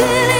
watching